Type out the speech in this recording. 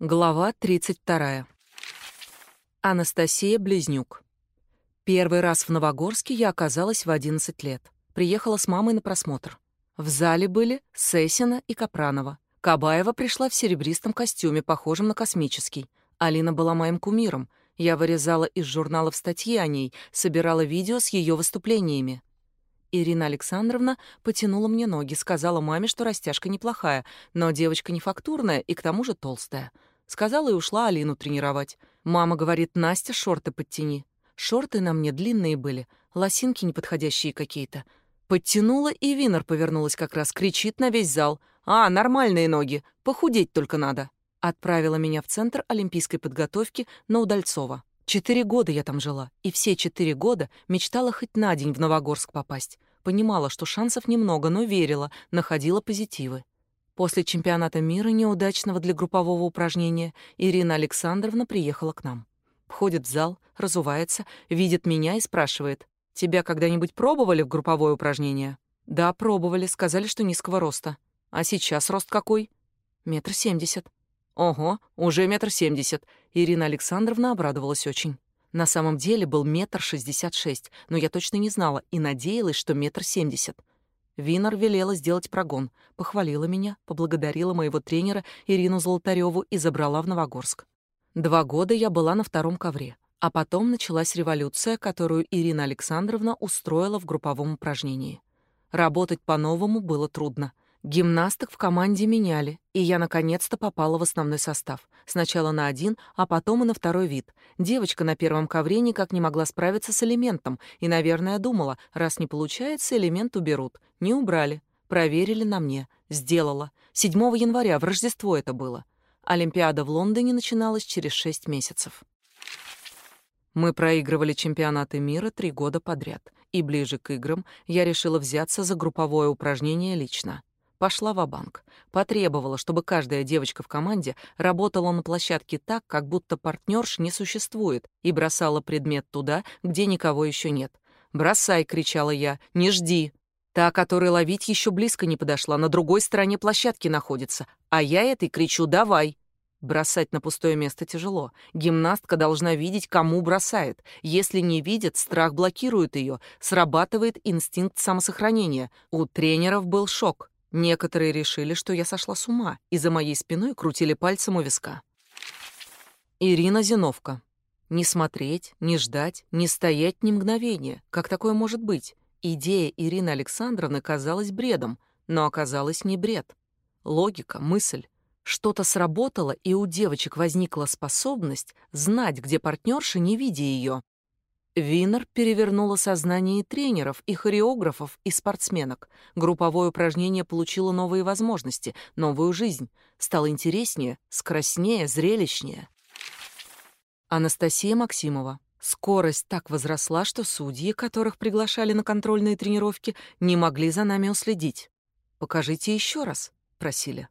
Глава 32. Анастасия Близнюк. Первый раз в Новогорске я оказалась в 11 лет. Приехала с мамой на просмотр. В зале были Сесина и Капранова. Кабаева пришла в серебристом костюме, похожем на космический. Алина была моим кумиром. Я вырезала из журналов статьи о ней, собирала видео с ее выступлениями. Ирина Александровна потянула мне ноги, сказала маме, что растяжка неплохая, но девочка не фактурная и к тому же толстая. Сказала и ушла Алину тренировать. Мама говорит, Настя, шорты подтяни. Шорты на мне длинные были, лосинки неподходящие какие-то. Подтянула, и Винер повернулась как раз, кричит на весь зал. «А, нормальные ноги, похудеть только надо». Отправила меня в Центр олимпийской подготовки на Удальцова. Четыре года я там жила, и все четыре года мечтала хоть на день в Новогорск попасть. Понимала, что шансов немного, но верила, находила позитивы. После чемпионата мира, неудачного для группового упражнения, Ирина Александровна приехала к нам. Входит в зал, разувается, видит меня и спрашивает, «Тебя когда-нибудь пробовали в групповое упражнение?» «Да, пробовали, сказали, что низкого роста. А сейчас рост какой?» «Метр семьдесят». Ого, уже метр семьдесят. Ирина Александровна обрадовалась очень. На самом деле был метр шестьдесят шесть, но я точно не знала и надеялась, что метр семьдесят. Винер велела сделать прогон, похвалила меня, поблагодарила моего тренера Ирину Золотареву и забрала в Новогорск. Два года я была на втором ковре, а потом началась революция, которую Ирина Александровна устроила в групповом упражнении. Работать по-новому было трудно — Гимнасток в команде меняли, и я наконец-то попала в основной состав. Сначала на один, а потом и на второй вид. Девочка на первом ковре никак не могла справиться с элементом, и, наверное, думала, раз не получается, элемент уберут. Не убрали. Проверили на мне. Сделала. 7 января, в Рождество это было. Олимпиада в Лондоне начиналась через 6 месяцев. Мы проигрывали чемпионаты мира три года подряд, и ближе к играм я решила взяться за групповое упражнение лично. Пошла в банк Потребовала, чтобы каждая девочка в команде работала на площадке так, как будто партнерш не существует, и бросала предмет туда, где никого еще нет. «Бросай!» — кричала я. «Не жди!» Та, которой ловить еще близко не подошла, на другой стороне площадки находится, а я этой кричу «давай!» Бросать на пустое место тяжело. Гимнастка должна видеть, кому бросает. Если не видит, страх блокирует ее, срабатывает инстинкт самосохранения. У тренеров был шок. Некоторые решили, что я сошла с ума, и за моей спиной крутили пальцем у виска. Ирина Зиновка. Не смотреть, не ждать, не стоять ни мгновения. Как такое может быть? Идея Ирины Александровны казалась бредом, но оказалась не бред. Логика, мысль. Что-то сработало, и у девочек возникла способность знать, где партнерша, не видя ее. Винер перевернула сознание тренеров, и хореографов, и спортсменок. Групповое упражнение получило новые возможности, новую жизнь. Стало интереснее, скоростнее, зрелищнее. Анастасия Максимова. Скорость так возросла, что судьи, которых приглашали на контрольные тренировки, не могли за нами уследить. «Покажите еще раз», — просили.